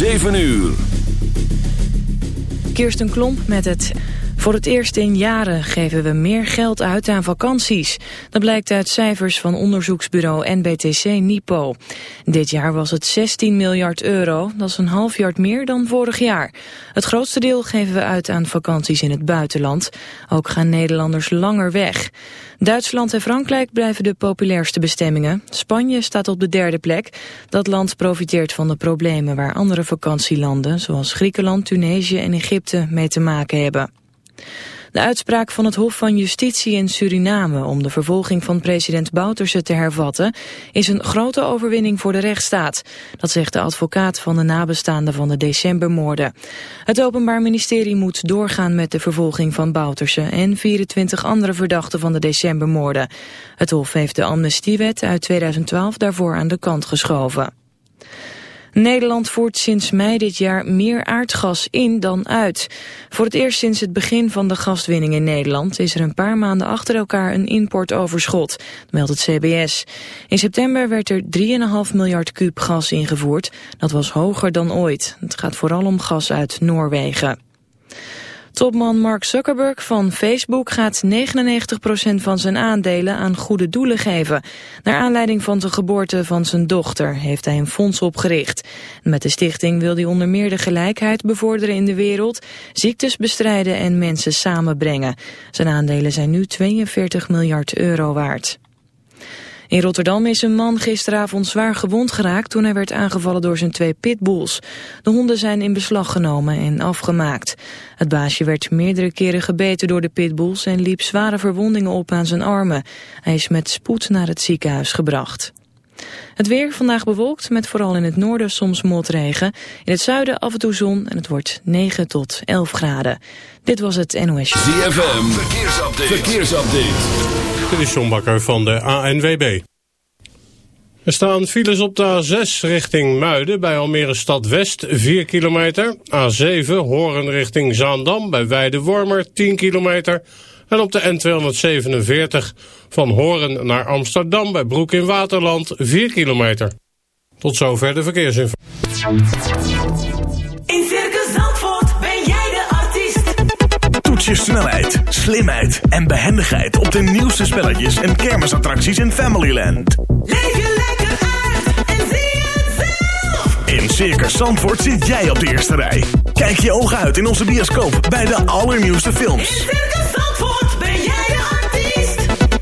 7 uur. Kirsten Klomp met het... Voor het eerst in jaren geven we meer geld uit aan vakanties. Dat blijkt uit cijfers van onderzoeksbureau NBTC Nipo. Dit jaar was het 16 miljard euro, dat is een half jaar meer dan vorig jaar. Het grootste deel geven we uit aan vakanties in het buitenland. Ook gaan Nederlanders langer weg. Duitsland en Frankrijk blijven de populairste bestemmingen. Spanje staat op de derde plek. Dat land profiteert van de problemen waar andere vakantielanden... zoals Griekenland, Tunesië en Egypte mee te maken hebben. De uitspraak van het Hof van Justitie in Suriname om de vervolging van president Bouterse te hervatten is een grote overwinning voor de rechtsstaat. Dat zegt de advocaat van de nabestaanden van de decembermoorden. Het Openbaar Ministerie moet doorgaan met de vervolging van Bouterse en 24 andere verdachten van de decembermoorden. Het Hof heeft de amnestiewet uit 2012 daarvoor aan de kant geschoven. Nederland voert sinds mei dit jaar meer aardgas in dan uit. Voor het eerst sinds het begin van de gaswinning in Nederland... is er een paar maanden achter elkaar een importoverschot, meldt het CBS. In september werd er 3,5 miljard kuub gas ingevoerd. Dat was hoger dan ooit. Het gaat vooral om gas uit Noorwegen. Topman Mark Zuckerberg van Facebook gaat 99% van zijn aandelen aan goede doelen geven. Naar aanleiding van de geboorte van zijn dochter heeft hij een fonds opgericht. Met de stichting wil hij onder meer de gelijkheid bevorderen in de wereld, ziektes bestrijden en mensen samenbrengen. Zijn aandelen zijn nu 42 miljard euro waard. In Rotterdam is een man gisteravond zwaar gewond geraakt toen hij werd aangevallen door zijn twee pitbulls. De honden zijn in beslag genomen en afgemaakt. Het baasje werd meerdere keren gebeten door de pitbulls en liep zware verwondingen op aan zijn armen. Hij is met spoed naar het ziekenhuis gebracht. Het weer vandaag bewolkt met vooral in het noorden soms motregen. In het zuiden af en toe zon en het wordt 9 tot 11 graden. Dit was het NOS. ZFM, verkeersupdate. verkeersupdate. Dit is John Bakker van de ANWB. Er staan files op de A6 richting Muiden bij Almere Stad West 4 kilometer. A7 Horen richting Zaandam bij Weide-Wormer 10 kilometer. En op de N247 van Horen naar Amsterdam bij Broek in Waterland 4 kilometer. Tot zover de verkeersinformatie. In Circus Zandvoort ben jij de artiest. Toets je snelheid, slimheid en behendigheid op de nieuwste spelletjes en kermisattracties in Familyland. Leef je lekker uit en zie het zelf. In Circus Zandvoort zit jij op de eerste rij. Kijk je ogen uit in onze bioscoop bij de allernieuwste In films. Circus Zandvoort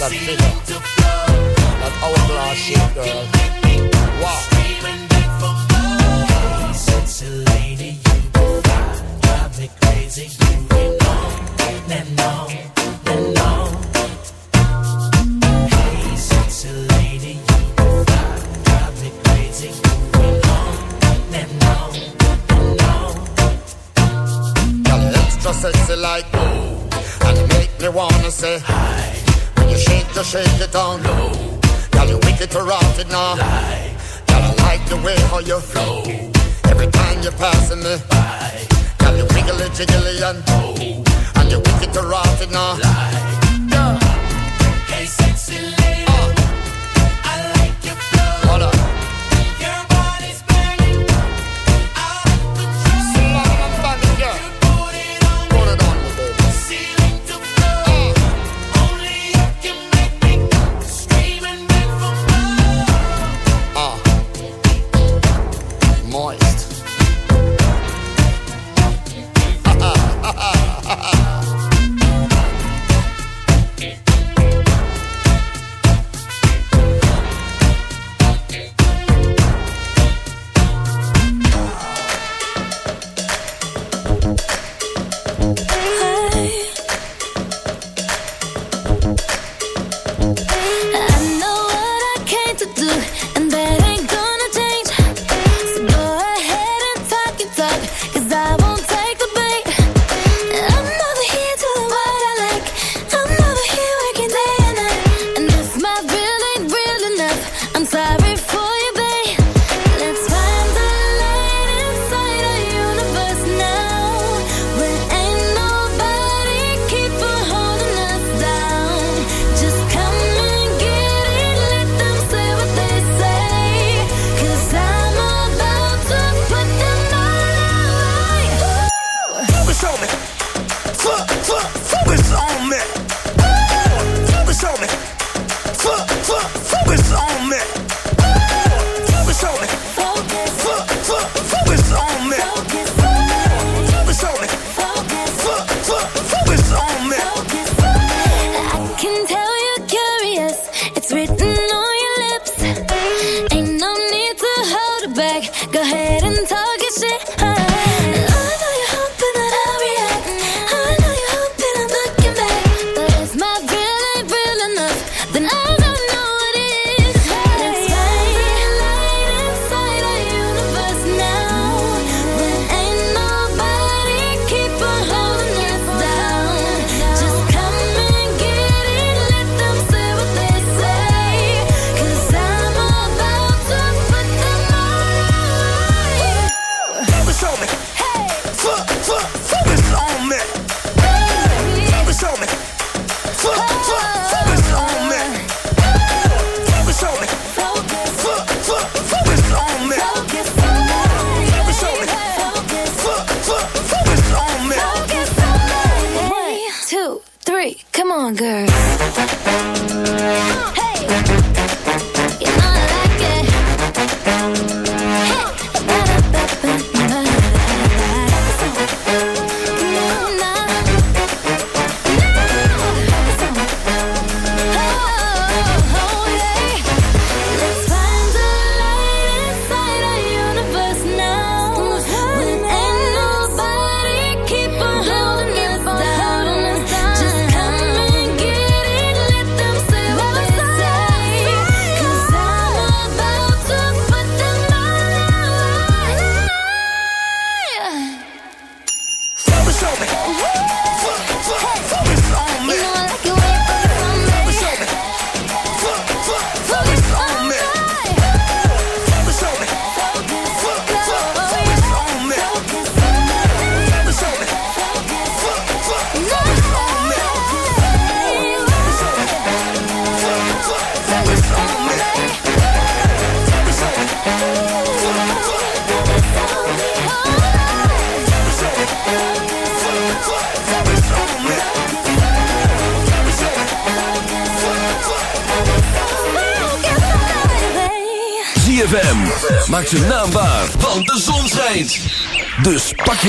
that figure. That hourglass shape, girl. Wow. You drive me crazy. to shake it on, low. Girl, you're wicked to rock it now. Lie. Girl, I like the way how you flow. Every time you're passing me by. Girl, you wiggly jiggly and oh. And you're wicked to rock it now. Lie. Yeah. Hey, sexy.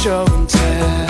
show and tell.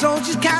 soldiers carry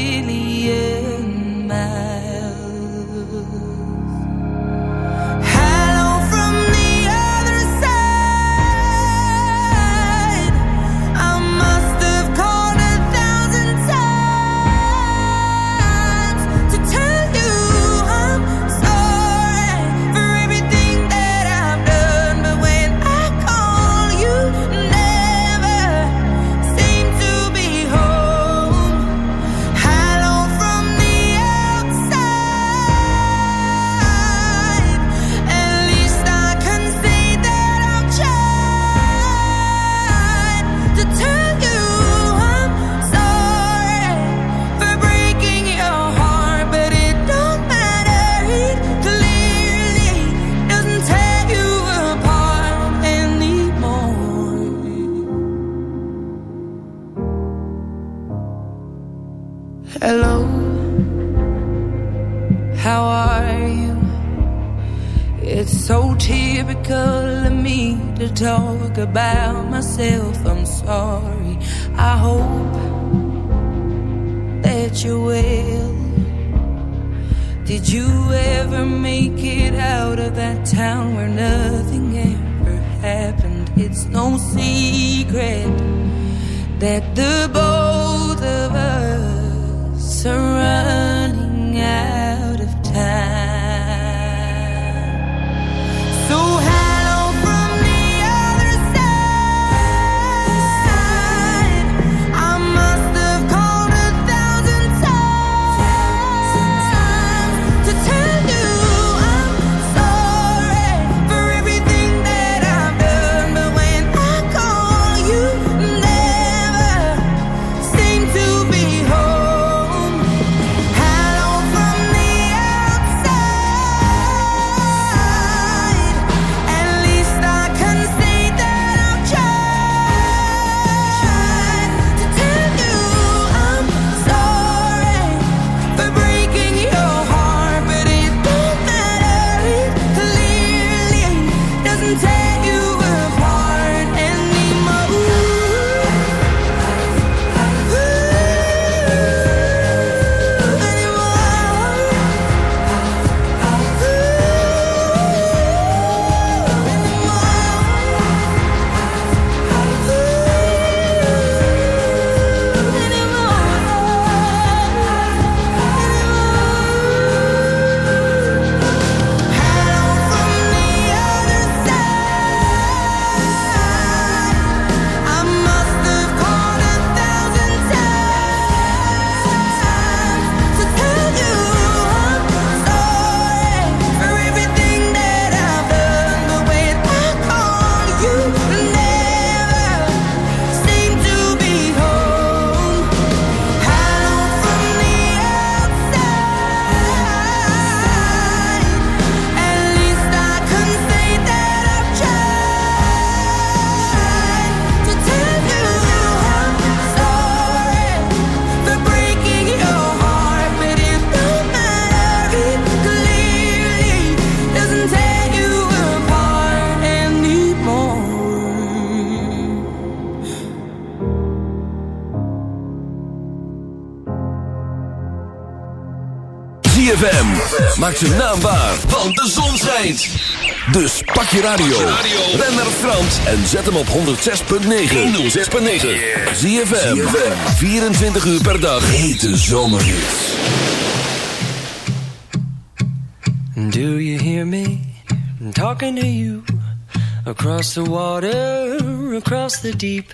ZFM. Maak ze naambaar, want de zon schijnt. Dus pak je radio. Ben naar Frans en zet hem op 106.9. 106.9. ZFM. 24 uur per dag. Hete zomerhit. Do you hear me? Talking to you. Across the water, across the deep.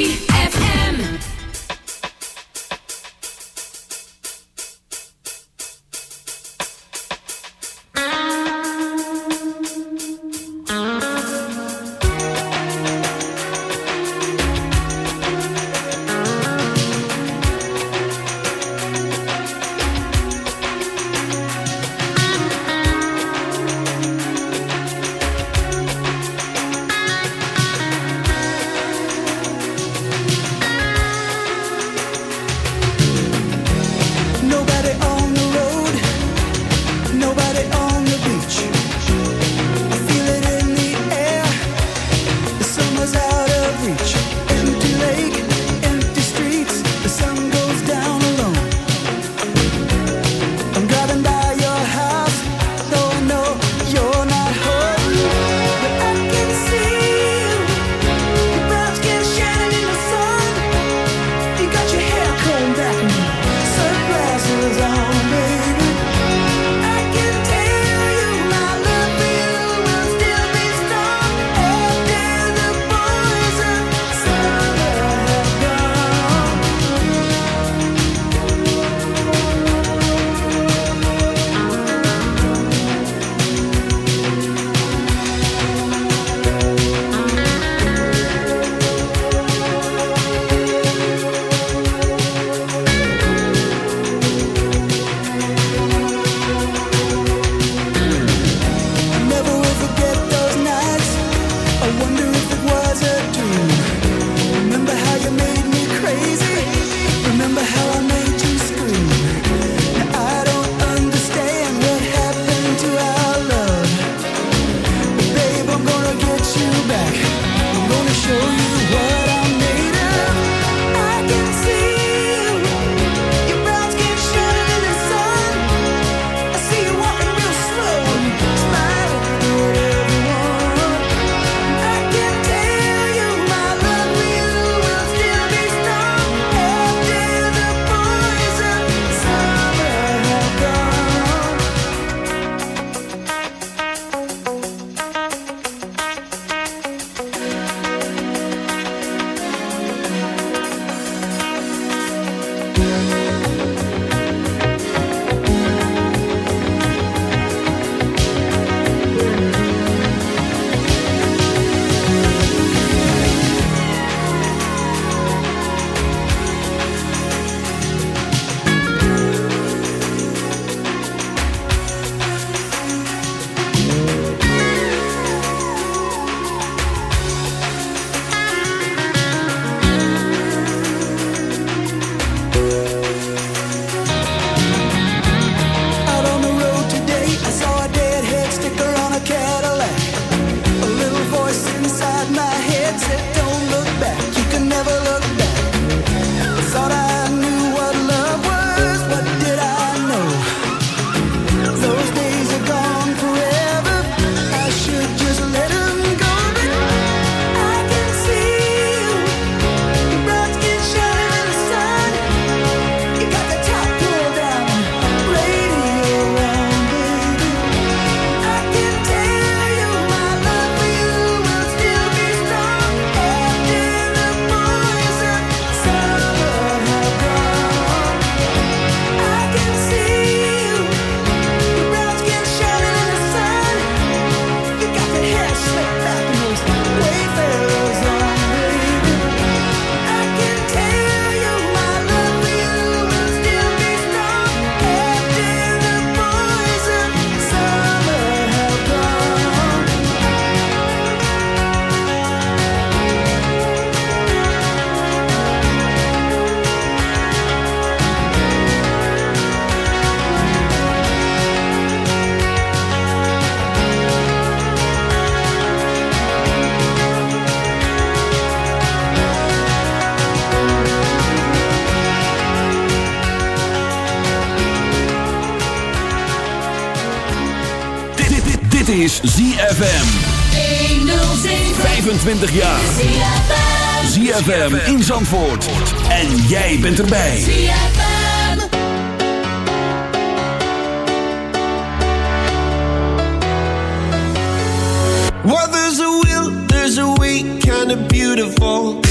ZFM. 25 jaar. ZFM in Zandvoort. En jij bent erbij. ZFM. Well, there's a will, there's a way, kind of beautiful.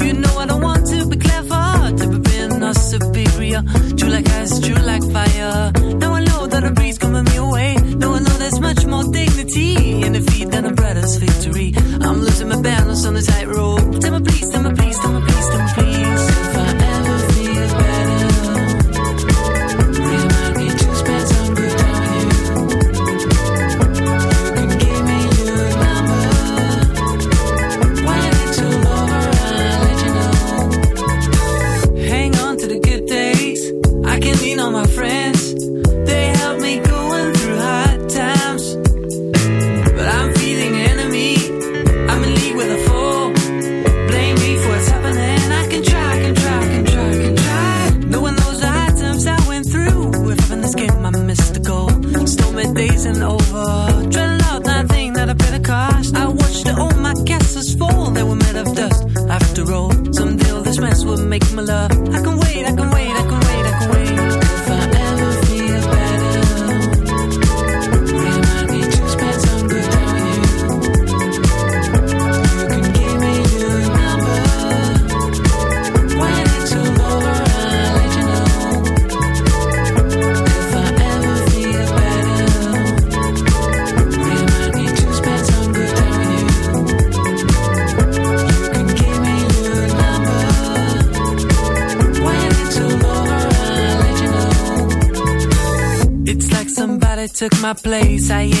took my place. I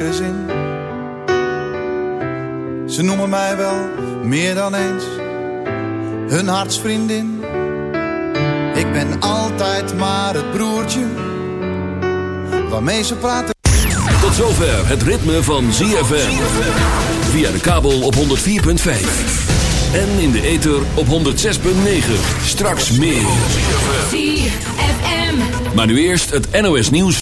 zekere zin. Ze noemen mij wel meer dan eens hun hartsvriendin. Ik ben altijd maar het broertje waarmee ze praten. Tot zover het ritme van ZFM. Via de kabel op 104.5. En in de ether op 106.9. Straks meer. ZFM. Maar nu eerst het NOS nieuws.